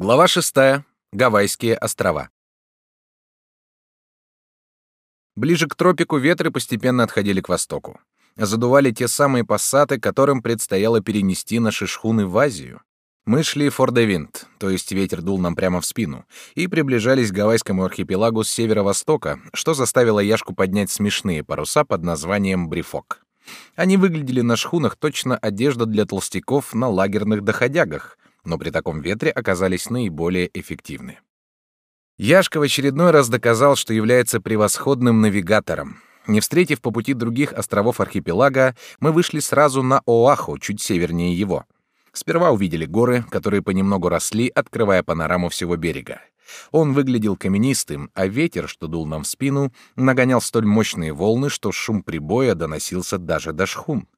Глава 6. Гавайские острова. Ближе к тропику ветры постепенно отходили к востоку. Задували те самые пассаты, которым предстояло перенести наши шхуны в Азию. Мы шли фордевинт, то есть ветер дул нам прямо в спину, и приближались к гавайскому архипелагу с северо-востока, что заставило Яшку поднять смешные паруса под названием брифок. Они выглядели на шхунах точно одежда для толстяков на лагерных доходягах, но при таком ветре оказались наиболее эффективны. Яшка в очередной раз доказал, что является превосходным навигатором. Не встретив по пути других островов архипелага, мы вышли сразу на Оаху, чуть севернее его. Сперва увидели горы, которые понемногу росли, открывая панораму всего берега. Он выглядел каменистым, а ветер, что дул нам в спину, нагонял столь мощные волны, что шум прибоя доносился даже до шхун.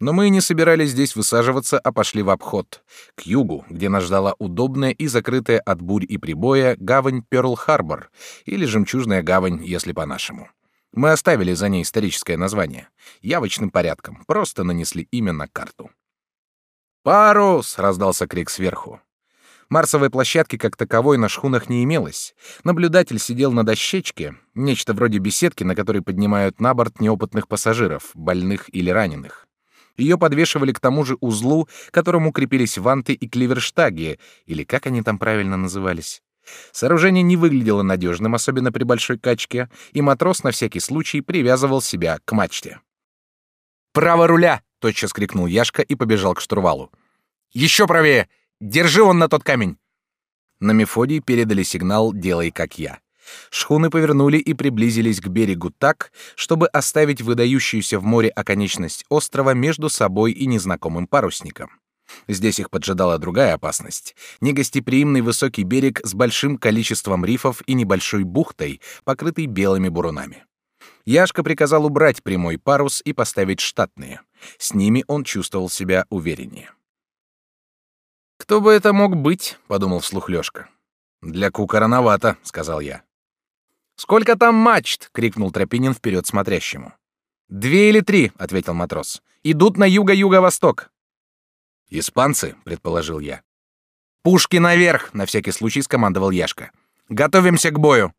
Но мы не собирались здесь высаживаться, а пошли в обход, к югу, где нас ждала удобная и закрытая от бурь и прибоя гавань Пёрл-Харбор, или Жемчужная гавань, если по-нашему. Мы оставили за ней историческое название. Явочным порядком, просто нанесли имя на карту. «Парус!» — раздался крик сверху. Марсовой площадки как таковой на шхунах не имелось. Наблюдатель сидел на дощечке, нечто вроде беседки, на которой поднимают на борт неопытных пассажиров, больных или раненых. Ее подвешивали к тому же узлу, к которому крепились ванты и кливерштаги, или как они там правильно назывались. Сооружение не выглядело надежным, особенно при большой качке, и матрос на всякий случай привязывал себя к мачте. «Право руля!» — тотчас крикнул Яшка и побежал к штурвалу. «Еще правее! Держи он на тот камень!» На Мефодий передали сигнал «Делай, как я». Шхуны повернули и приблизились к берегу так, чтобы оставить выдающуюся в море оконечность острова между собой и незнакомым парусником. Здесь их поджидала другая опасность — негостеприимный высокий берег с большим количеством рифов и небольшой бухтой, покрытой белыми бурунами. Яшка приказал убрать прямой парус и поставить штатные. С ними он чувствовал себя увереннее. «Кто бы это мог быть?» — подумал вслух Лёшка. «Для Кука рановато», — сказал я. «Сколько там мачт?» — крикнул Тропинин вперед смотрящему. «Две или три», — ответил матрос. «Идут на юго-юго-восток». «Испанцы», — предположил я. «Пушки наверх!» — на всякий случай скомандовал Яшка. «Готовимся к бою!»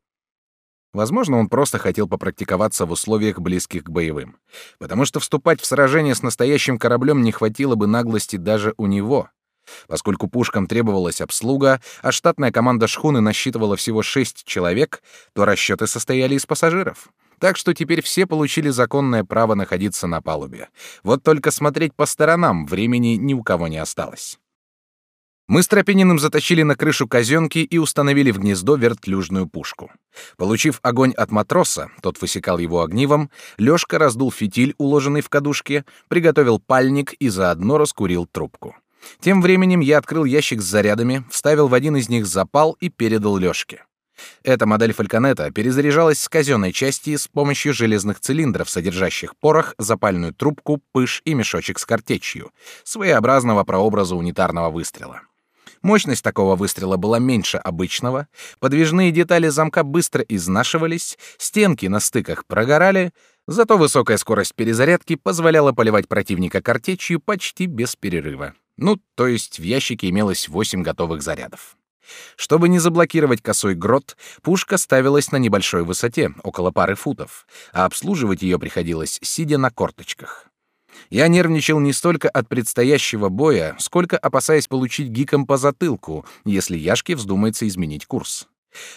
Возможно, он просто хотел попрактиковаться в условиях, близких к боевым. Потому что вступать в сражение с настоящим кораблем не хватило бы наглости даже у него. Поскольку пушкам требовалась обслуга, а штатная команда шхуны насчитывала всего шесть человек, то расчеты состояли из пассажиров. Так что теперь все получили законное право находиться на палубе. Вот только смотреть по сторонам времени ни у кого не осталось. Мы с Тропининым затащили на крышу казенки и установили в гнездо вертлюжную пушку. Получив огонь от матроса, тот высекал его огнивом, Лёшка раздул фитиль, уложенный в кадушке, приготовил пальник и заодно раскурил трубку. Тем временем я открыл ящик с зарядами, вставил в один из них запал и передал Лёшке. Эта модель фальконета перезаряжалась с казенной части с помощью железных цилиндров, содержащих порох, запальную трубку, пыш и мешочек с картечью, своеобразного прообраза унитарного выстрела. Мощность такого выстрела была меньше обычного, подвижные детали замка быстро изнашивались, стенки на стыках прогорали, зато высокая скорость перезарядки позволяла поливать противника картечью почти без перерыва. Ну, то есть в ящике имелось восемь готовых зарядов. Чтобы не заблокировать косой грот, пушка ставилась на небольшой высоте, около пары футов, а обслуживать ее приходилось, сидя на корточках. Я нервничал не столько от предстоящего боя, сколько опасаясь получить гиком по затылку, если Яшке вздумается изменить курс.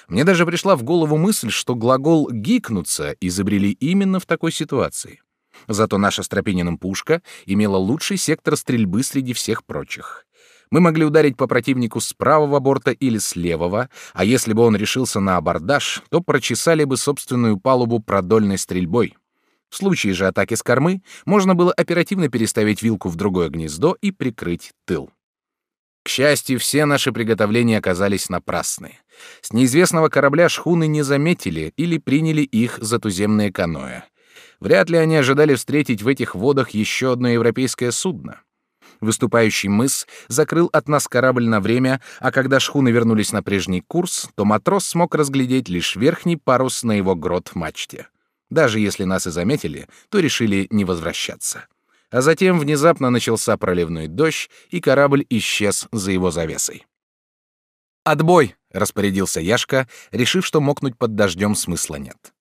Мне даже пришла в голову мысль, что глагол «гикнуться» изобрели именно в такой ситуации. Зато наша с Тропининым пушка имела лучший сектор стрельбы среди всех прочих. Мы могли ударить по противнику с правого борта или с левого, а если бы он решился на абордаж, то прочесали бы собственную палубу продольной стрельбой. В случае же атаки с кормы можно было оперативно переставить вилку в другое гнездо и прикрыть тыл. К счастью, все наши приготовления оказались напрасны. С неизвестного корабля шхуны не заметили или приняли их за туземные каноэ. Вряд ли они ожидали встретить в этих водах еще одно европейское судно. Выступающий мыс закрыл от нас корабль на время, а когда шхуны вернулись на прежний курс, то матрос смог разглядеть лишь верхний парус на его грот-мачте. Даже если нас и заметили, то решили не возвращаться. А затем внезапно начался проливной дождь, и корабль исчез за его завесой. Отбой, распорядился Яшка, решив, что мокнуть под дождем смысла нет.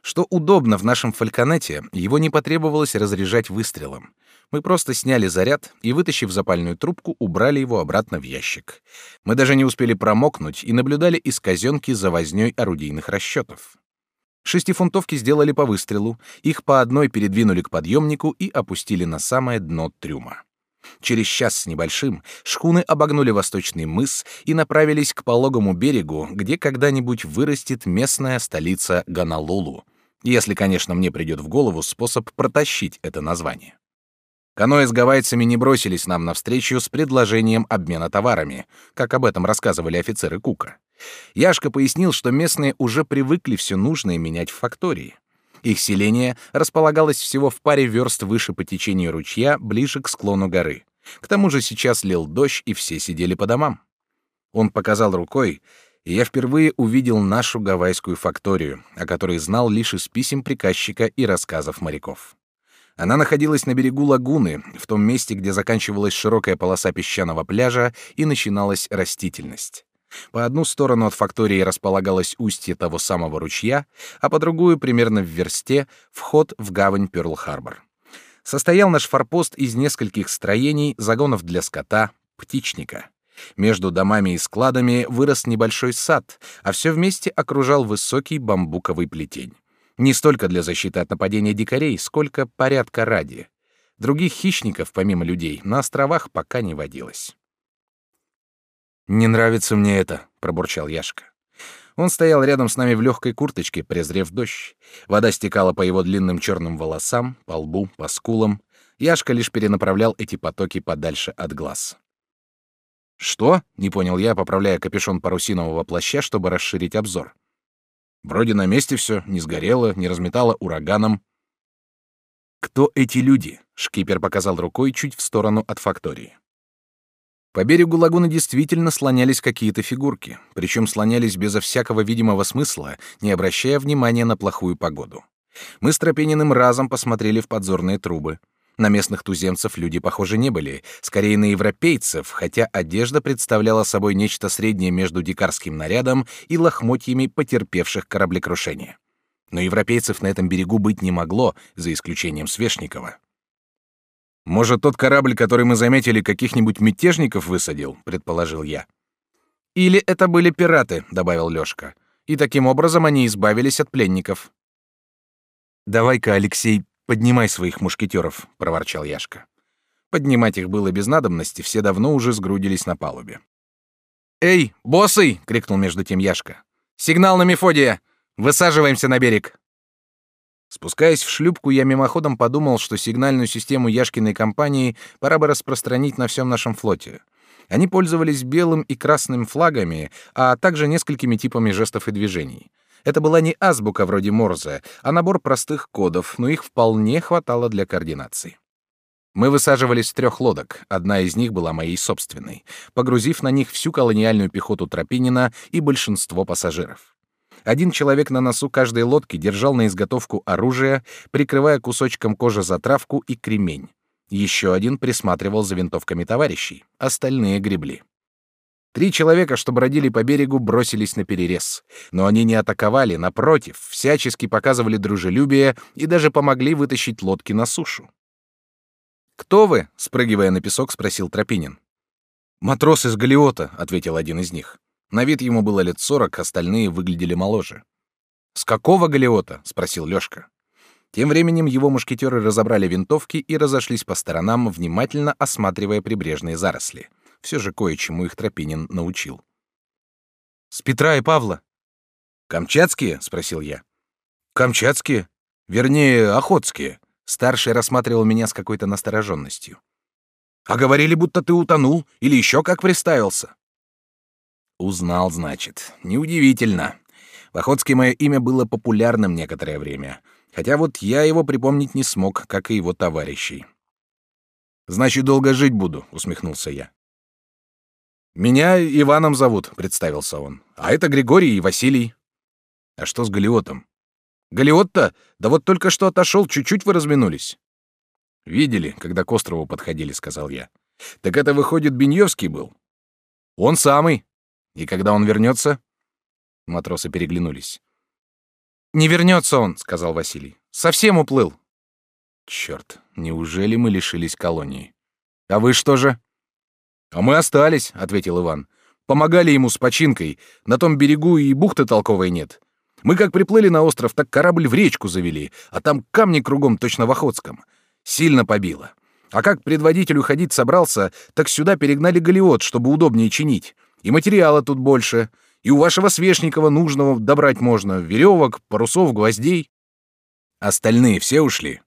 Что удобно в нашем фальконете, его не потребовалось разряжать выстрелом. Мы просто сняли заряд и, вытащив запальную трубку, убрали его обратно в ящик. Мы даже не успели промокнуть и наблюдали из казенки за вознёй орудийных расчетов. Шестифунтовки сделали по выстрелу, их по одной передвинули к подъемнику и опустили на самое дно трюма. Через час с небольшим шхуны обогнули восточный мыс и направились к пологому берегу, где когда-нибудь вырастет местная столица Ганалулу, если, конечно, мне придет в голову способ протащить это название. Каноэ с гавайцами не бросились нам навстречу с предложением обмена товарами, как об этом рассказывали офицеры Кука. Яшка пояснил, что местные уже привыкли все нужное менять в фактории. Их селение располагалось всего в паре верст выше по течению ручья, ближе к склону горы. К тому же сейчас лил дождь, и все сидели по домам. Он показал рукой, и я впервые увидел нашу гавайскую факторию, о которой знал лишь из писем приказчика и рассказов моряков. Она находилась на берегу лагуны, в том месте, где заканчивалась широкая полоса песчаного пляжа и начиналась растительность. По одну сторону от фактории располагалось устье того самого ручья, а по другую, примерно в версте, вход в гавань Пёрл-Харбор. Состоял наш форпост из нескольких строений, загонов для скота, птичника. Между домами и складами вырос небольшой сад, а все вместе окружал высокий бамбуковый плетень. Не столько для защиты от нападения дикарей, сколько порядка ради. Других хищников, помимо людей, на островах пока не водилось. «Не нравится мне это», — пробурчал Яшка. Он стоял рядом с нами в легкой курточке, презрев дождь. Вода стекала по его длинным черным волосам, по лбу, по скулам. Яшка лишь перенаправлял эти потоки подальше от глаз. «Что?» — не понял я, поправляя капюшон парусинового плаща, чтобы расширить обзор. «Вроде на месте все, не сгорело, не разметало ураганом». «Кто эти люди?» — шкипер показал рукой чуть в сторону от фактории. По берегу лагуны действительно слонялись какие-то фигурки, причем слонялись безо всякого видимого смысла, не обращая внимания на плохую погоду. Мы с Тропениным разом посмотрели в подзорные трубы. На местных туземцев люди, похоже, не были, скорее на европейцев, хотя одежда представляла собой нечто среднее между дикарским нарядом и лохмотьями потерпевших кораблекрушение. Но европейцев на этом берегу быть не могло, за исключением Свешникова. Может, тот корабль, который мы заметили, каких-нибудь мятежников высадил, предположил я. Или это были пираты, добавил Лёшка. И таким образом они избавились от пленников. Давай-ка, Алексей, поднимай своих мушкетеров, проворчал Яшка. Поднимать их было без надобности, все давно уже сгрудились на палубе. Эй, боссы! крикнул между тем Яшка. Сигнал на Мефодия! Высаживаемся на берег. Спускаясь в шлюпку, я мимоходом подумал, что сигнальную систему Яшкиной компании пора бы распространить на всем нашем флоте. Они пользовались белым и красным флагами, а также несколькими типами жестов и движений. Это была не азбука вроде Морзе, а набор простых кодов, но их вполне хватало для координации. Мы высаживались с трех лодок, одна из них была моей собственной, погрузив на них всю колониальную пехоту Тропинина и большинство пассажиров. Один человек на носу каждой лодки держал на изготовку оружие, прикрывая кусочком кожи затравку и кремень. Еще один присматривал за винтовками товарищей, остальные гребли. Три человека, что бродили по берегу, бросились на перерез, но они не атаковали, напротив, всячески показывали дружелюбие и даже помогли вытащить лодки на сушу. Кто вы? спрыгивая на песок, спросил Тропинин. Матрос из Галиота, ответил один из них. На вид ему было лет сорок, остальные выглядели моложе. «С какого галеота?» — спросил Лёшка. Тем временем его мушкетеры разобрали винтовки и разошлись по сторонам, внимательно осматривая прибрежные заросли. Все же кое-чему их Тропинин научил. «С Петра и Павла». «Камчатские?» — спросил я. «Камчатские? Вернее, охотские». Старший рассматривал меня с какой-то настороженностью. «А говорили, будто ты утонул или еще как приставился». Узнал, значит. Неудивительно. В Охотске мое имя было популярным некоторое время, хотя вот я его припомнить не смог, как и его товарищей. Значит, долго жить буду, усмехнулся я. Меня Иваном зовут, представился он. А это Григорий и Василий. А что с Галиотом? Галиот-то? Да вот только что отошел, чуть-чуть вы разминулись. Видели, когда к острову подходили, сказал я. Так это выходит Беньевский был. Он самый. И когда он вернется? Матросы переглянулись. Не вернется он, сказал Василий. Совсем уплыл. Черт, неужели мы лишились колонии? А вы что же? А мы остались, ответил Иван. Помогали ему с починкой. На том берегу и бухты толковой нет. Мы как приплыли на остров, так корабль в речку завели, а там камни кругом точно в Охотском. Сильно побило. А как предводитель уходить собрался, так сюда перегнали галеот, чтобы удобнее чинить. И материала тут больше. И у вашего Свешникова нужного добрать можно. Веревок, парусов, гвоздей. Остальные все ушли?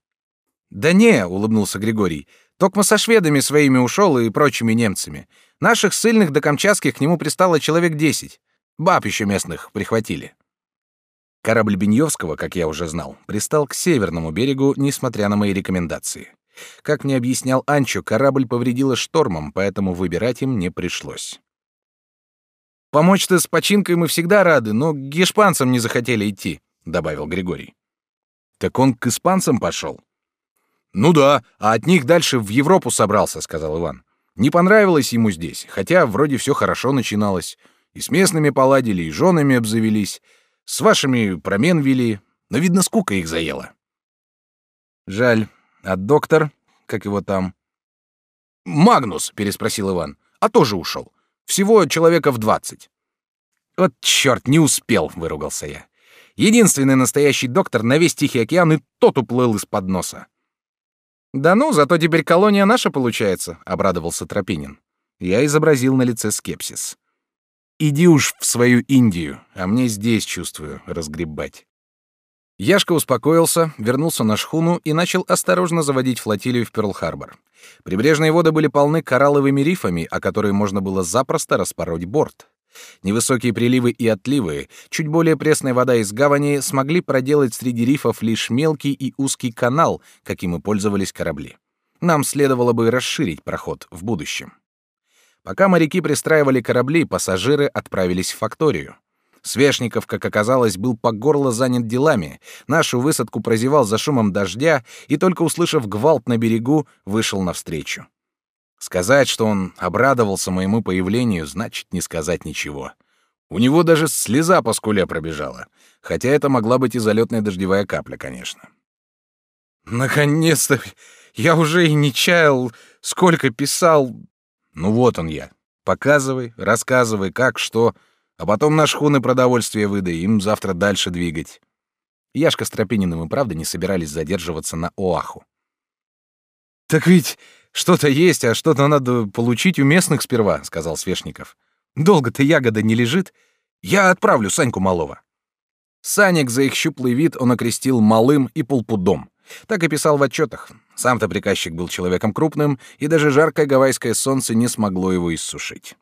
Да не, улыбнулся Григорий. Токмо со шведами своими ушел и прочими немцами. Наших сильных до Камчатских к нему пристало человек десять. Баб еще местных прихватили. Корабль Беньевского, как я уже знал, пристал к северному берегу, несмотря на мои рекомендации. Как мне объяснял Анчо, корабль повредило штормом, поэтому выбирать им не пришлось. «Помочь-то с починкой мы всегда рады, но к гешпанцам не захотели идти», — добавил Григорий. «Так он к испанцам пошел?» «Ну да, а от них дальше в Европу собрался», — сказал Иван. «Не понравилось ему здесь, хотя вроде все хорошо начиналось. И с местными поладили, и женами обзавелись. С вашими промен вели, но, видно, скука их заела. Жаль. А доктор, как его там? Магнус, переспросил Иван. А тоже ушел. Всего человеков двадцать. Вот черт, не успел, выругался я. Единственный настоящий доктор на весь Тихий океан и тот уплыл из-под носа. Да ну, зато теперь колония наша получается, обрадовался Тропинин. Я изобразил на лице скепсис. Иди уж в свою Индию, а мне здесь, чувствую, разгребать. Яшка успокоился, вернулся на шхуну и начал осторожно заводить флотилию в Пёрл-Харбор. Прибрежные воды были полны коралловыми рифами, о которые можно было запросто распороть борт. Невысокие приливы и отливы, чуть более пресная вода из гавани смогли проделать среди рифов лишь мелкий и узкий канал, каким и пользовались корабли. Нам следовало бы расширить проход в будущем. Пока моряки пристраивали корабли, пассажиры отправились в факторию. Свешников, как оказалось, был по горло занят делами, нашу высадку прозевал за шумом дождя и, только услышав гвалт на берегу, вышел навстречу. Сказать, что он обрадовался моему появлению, значит не сказать ничего. У него даже слеза по скуле пробежала, хотя это могла быть и залетная дождевая капля, конечно. «Наконец-то! Я уже и не чаял, сколько писал, ну вот он я. Показывай, рассказывай, как, что, а потом на шхуны продовольствие выдай, им завтра дальше двигать. Яшка с Тропининым и правда не собирались задерживаться на Оаху. «Так ведь что-то есть, а что-то надо получить у местных сперва», — сказал Свешников. «Долго-то ягода не лежит. Я отправлю Саньку Малова». Санек за их щуплый вид он окрестил малым и полпудом. Так и писал в отчетах. Сам-то приказчик был человеком крупным, и даже жаркое гавайское солнце не смогло его иссушить.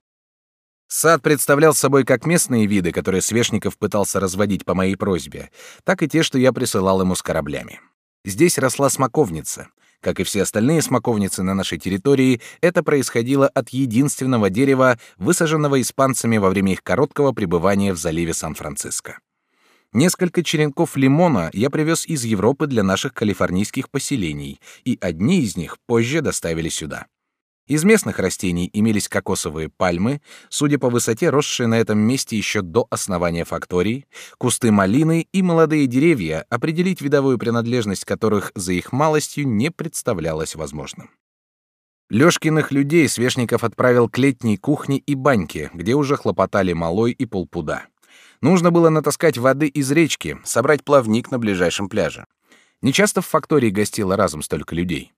Сад представлял собой как местные виды, которые Свешников пытался разводить по моей просьбе, так и те, что я присылал ему с кораблями. Здесь росла смоковница. Как и все остальные смоковницы на нашей территории, это происходило от единственного дерева, высаженного испанцами во время их короткого пребывания в заливе Сан-Франциско. Несколько черенков лимона я привез из Европы для наших калифорнийских поселений, и одни из них позже доставили сюда. Из местных растений имелись кокосовые пальмы, судя по высоте, росшие на этом месте еще до основания фактории, кусты малины и молодые деревья, определить видовую принадлежность которых за их малостью не представлялось возможным. Лёшкиных людей Свешников отправил к летней кухне и баньке, где уже хлопотали малой и полпуда. Нужно было натаскать воды из речки, собрать плавник на ближайшем пляже. Нечасто в фактории гостило разом столько людей.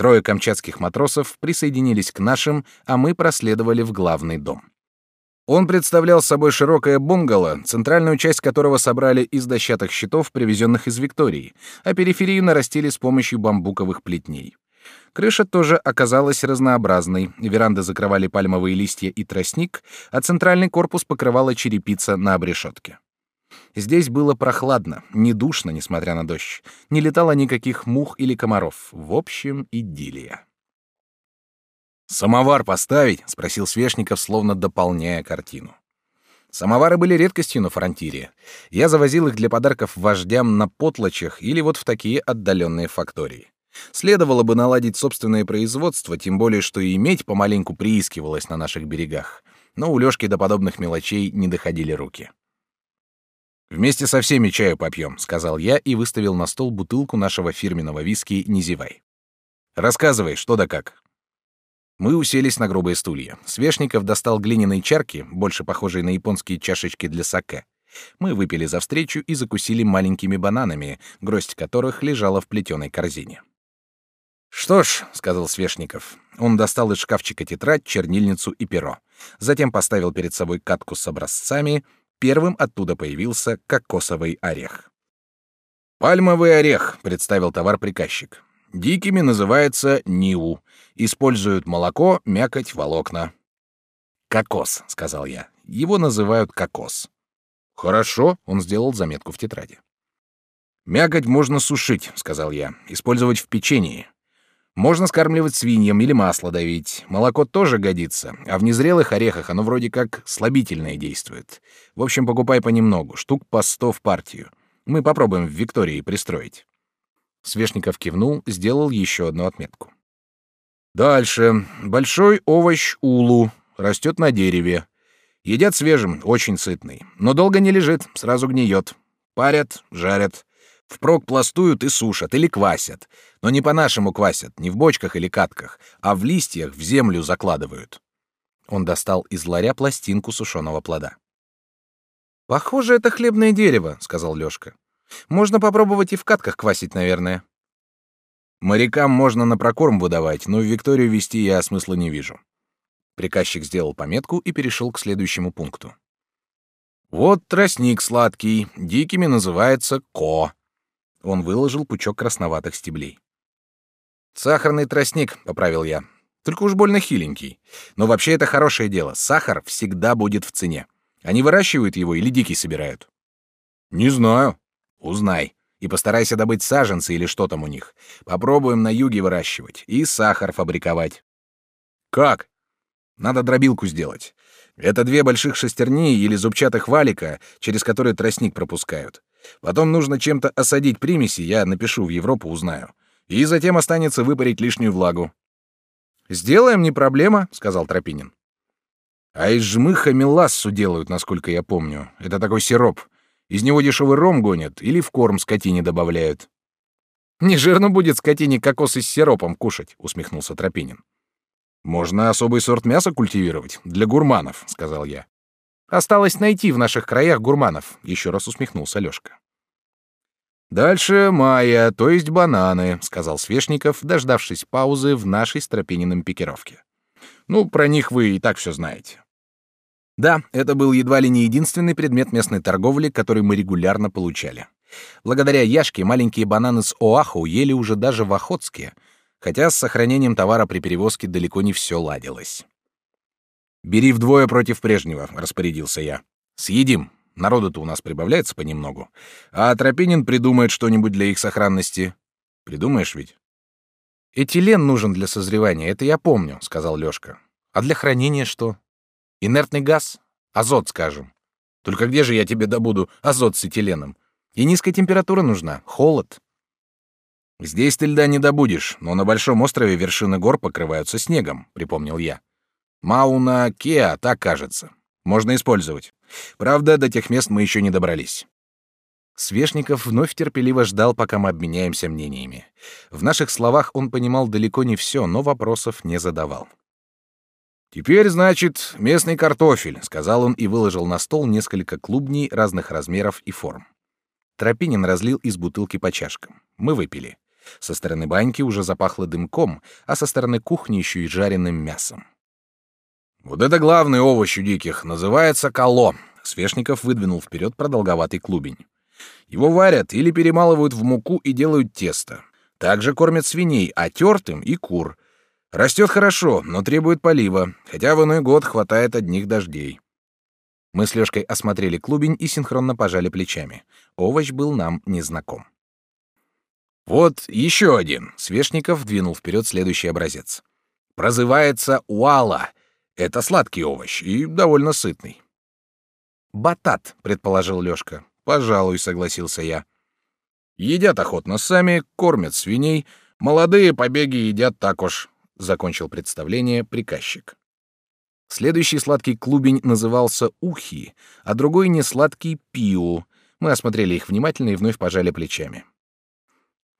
Трое камчатских матросов присоединились к нашим, а мы проследовали в главный дом. Он представлял собой широкое бунгало, центральную часть которого собрали из дощатых щитов, привезенных из Виктории, а периферию нарастили с помощью бамбуковых плетней. Крыша тоже оказалась разнообразной, веранды закрывали пальмовые листья и тростник, а центральный корпус покрывала черепица на обрешетке. Здесь было прохладно, не душно, несмотря на дождь. Не летало никаких мух или комаров. В общем, идиллия. «Самовар поставить?» — спросил Свешников, словно дополняя картину. Самовары были редкостью на фронтире. Я завозил их для подарков вождям на потлачах или вот в такие отдаленные фактории. Следовало бы наладить собственное производство, тем более что и медь помаленьку приискивалась на наших берегах. но у Лёшки до подобных мелочей не доходили руки. «Вместе со всеми чаю попьем», — сказал я и выставил на стол бутылку нашего фирменного виски «Не зевай». «Рассказывай, что да как». Мы уселись на грубые стулья. Свешников достал глиняные чарки, больше похожие на японские чашечки для саке. Мы выпили за встречу и закусили маленькими бананами, гроздь которых лежала в плетеной корзине. «Что ж», — сказал Свешников, он достал из шкафчика тетрадь, чернильницу и перо. Затем поставил перед собой катку с образцами. Первым оттуда появился кокосовый орех. «Пальмовый орех», — представил товар приказчик. «Дикими называется ниу. Используют молоко, мякоть, волокна». «Кокос», — сказал я. «Его называют кокос». «Хорошо», — он сделал заметку в тетради. «Мякоть можно сушить», — сказал я, — «использовать в печенье. Можно скармливать свиньям или масло давить. Молоко тоже годится, а в незрелых орехах оно вроде как слабительное действует. В общем, покупай понемногу, штук по сто в партию. Мы попробуем в Виктории пристроить». Свешников кивнул, сделал еще одну отметку. «Дальше. Большой овощ улу. Растет на дереве. Едят свежим, очень сытный. Но долго не лежит, сразу гниет. Парят, жарят. Впрок пластуют и сушат, или квасят. Но не по-нашему квасят, не в бочках или катках, а в листьях в землю закладывают. Он достал из ларя пластинку сушеного плода. «Похоже, это хлебное дерево», — сказал Лёшка. «Можно попробовать и в катках квасить, наверное». «Морякам можно на прокорм выдавать, но в Викторию вести я смысла не вижу». Приказчик сделал пометку и перешел к следующему пункту. «Вот тростник сладкий, дикими называется ко. Он выложил пучок красноватых стеблей. «Сахарный тростник», — поправил я. «Только уж больно хиленький. Но вообще это хорошее дело. Сахар всегда будет в цене. Они выращивают его или дикий собирают?» «Не знаю». «Узнай. И постарайся добыть саженцы или что там у них. Попробуем на юге выращивать и сахар фабриковать». «Как?» «Надо дробилку сделать. Это две больших шестерни или зубчатых валика, через которые тростник пропускают. Потом нужно чем-то осадить примеси, я напишу в Европу, узнаю. И затем останется выпарить лишнюю влагу. Сделаем, не проблема, сказал Тропинин. А из жмыха мелассу делают, насколько я помню. Это такой сироп. Из него дешевый ром гонят или в корм скотине добавляют. Не жирно будет скотине кокосы с сиропом кушать, усмехнулся Тропинин. Можно особый сорт мяса культивировать для гурманов, сказал я. Осталось найти в наших краях гурманов, еще раз усмехнулся Лёшка. Дальше майя, то есть бананы, сказал Свешников, дождавшись паузы в нашей стропенином пикировке. Ну, про них вы и так все знаете. Да, это был едва ли не единственный предмет местной торговли, который мы регулярно получали. Благодаря Яшке маленькие бананы с Оаху ели уже даже в Охотске, хотя с сохранением товара при перевозке далеко не все ладилось. «Бери вдвое против прежнего», — распорядился я. «Съедим. Народу-то у нас прибавляется понемногу. А Тропинин придумает что-нибудь для их сохранности. Придумаешь ведь?» «Этилен нужен для созревания, это я помню», — сказал Лёшка. «А для хранения что? Инертный газ? Азот, скажем. Только где же я тебе добуду азот с этиленом? И низкая температура нужна, холод». «Здесь ты льда не добудешь, но на большом острове вершины гор покрываются снегом», — припомнил я. Мауна Кеа, так кажется. Можно использовать. Правда, до тех мест мы еще не добрались. Свешников вновь терпеливо ждал, пока мы обменяемся мнениями. В наших словах он понимал далеко не все, но вопросов не задавал. «Теперь, значит, местный картофель», — сказал он и выложил на стол несколько клубней разных размеров и форм. Тропинин разлил из бутылки по чашкам. Мы выпили. Со стороны баньки уже запахло дымком, а со стороны кухни еще и жареным мясом. Вот это главный овощ у диких, называется кало. Свешников выдвинул вперед продолговатый клубень. Его варят или перемалывают в муку и делают тесто. Также кормят свиней, а тертым и кур. Растет хорошо, но требует полива, хотя в иной год хватает одних дождей. Мы с Лёшкой осмотрели клубень и синхронно пожали плечами. Овощ был нам незнаком. Вот еще один. Свешников двинул вперед следующий образец. Прозывается уала это сладкий овощ и довольно сытный. Батат, предположил Лёшка. Пожалуй, согласился я. Едят охотно сами, кормят свиней, молодые побеги едят так уж, закончил представление приказчик. Следующий сладкий клубень назывался ухи, а другой несладкий пиу. Мы осмотрели их внимательно и вновь пожали плечами.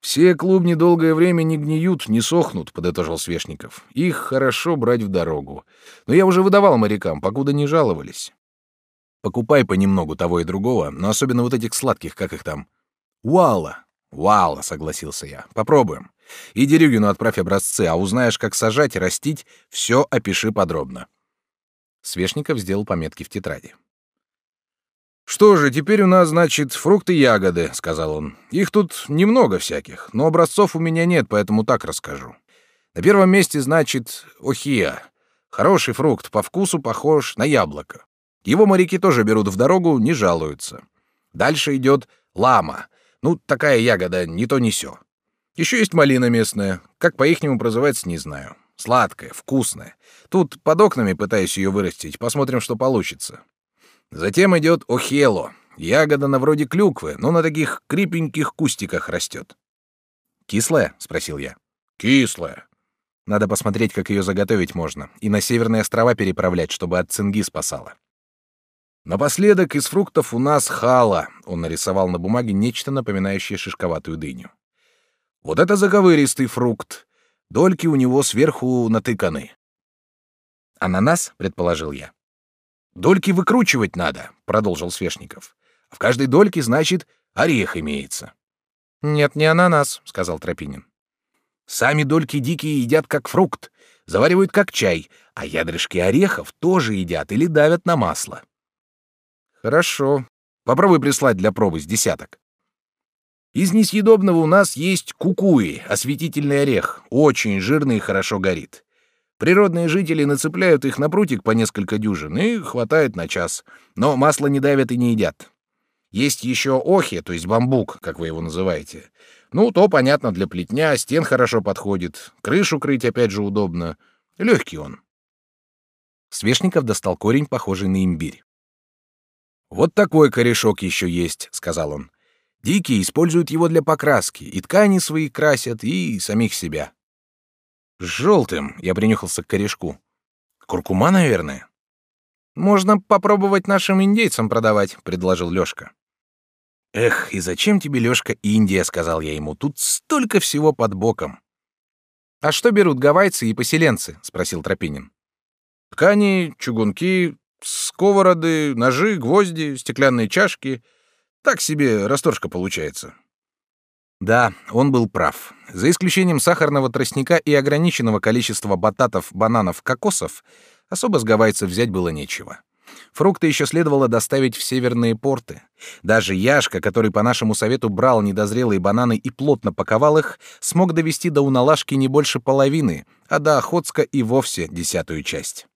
Все клубни долгое время не гниют, не сохнут, подытожил Свешников. Их хорошо брать в дорогу. Но я уже выдавал морякам, покуда не жаловались. Покупай понемногу того и другого, но особенно вот этих сладких, как их там. Уала. Уала, согласился я. Попробуем. И Дерюгину отправь образцы, а узнаешь, как сажать растить, все опиши подробно. Свешников сделал пометки в тетради. Что же, теперь у нас, значит, фрукты и ягоды, сказал он. Их тут немного всяких, но образцов у меня нет, поэтому так расскажу. На первом месте, значит, охия. Хороший фрукт, по вкусу похож на яблоко. Его моряки тоже берут в дорогу, не жалуются. Дальше идет лама. Ну, такая ягода, не то не сё. Еще есть малина местная. Как по-ихнему прозывается, не знаю. Сладкая, вкусная. Тут под окнами пытаюсь ее вырастить. Посмотрим, что получится. Затем идет охело. Ягода на вроде клюквы, но на таких крепеньких кустиках растет. Кислая? спросил я. Кислая. Надо посмотреть, как ее заготовить можно, и на северные острова переправлять, чтобы от цинги спасала. Напоследок из фруктов у нас хала. Он нарисовал на бумаге нечто напоминающее шишковатую дыню. Вот это заковыристый фрукт. Дольки у него сверху натыканы. Ананас, предположил я. Дольки выкручивать надо, продолжил Свешников. В каждой дольке, значит, орех имеется. Нет, не ананас, сказал Тропинин. Сами дольки дикие едят как фрукт, заваривают как чай, а ядрышки орехов тоже едят или давят на масло. Хорошо. Попробуй прислать для пробы с десяток. Из несъедобного у нас есть кукуи, осветительный орех, очень жирный и хорошо горит. Природные жители нацепляют их на прутик по несколько дюжин и хватает на час. Но масло не давят и не едят. Есть еще охи, то есть бамбук, как вы его называете. Ну, то, понятно, для плетня, стен хорошо подходит. Крышу крыть опять же удобно. Легкий он. Свешников достал корень, похожий на имбирь. «Вот такой корешок еще есть», — сказал он. «Дикие используют его для покраски, и ткани свои красят, и самих себя. Желтым я принюхался к корешку. Куркума, наверное. Можно попробовать нашим индейцам продавать, предложил Лёшка. Эх, и зачем тебе, Лёшка, Индия, сказал я ему. Тут столько всего под боком. А что берут гавайцы и поселенцы? спросил Тропинин. Ткани, чугунки, сковороды, ножи, гвозди, стеклянные чашки. Так себе расторжка получается. Да, он был прав. За исключением сахарного тростника и ограниченного количества бататов, бананов, кокосов, особо с гавайцев взять было нечего. Фрукты еще следовало доставить в северные порты. Даже Яшка, который по нашему совету брал недозрелые бананы и плотно паковал их, смог довести до Уналашки не больше половины, а до Охотска и вовсе десятую часть.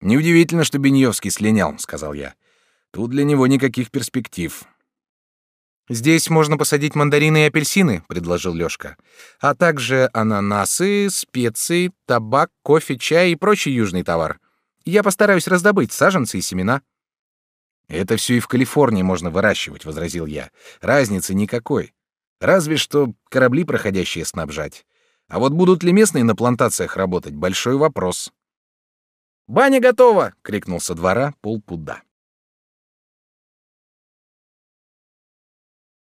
«Неудивительно, что Беньевский слинял», — сказал я. «Тут для него никаких перспектив. Здесь можно посадить мандарины и апельсины, предложил Лёшка, а также ананасы, специи, табак, кофе, чай и прочий южный товар. Я постараюсь раздобыть саженцы и семена. Это все и в Калифорнии можно выращивать, возразил я. Разницы никакой. Разве что корабли проходящие снабжать. А вот будут ли местные на плантациях работать большой вопрос. Баня готова, крикнул со двора полпуда.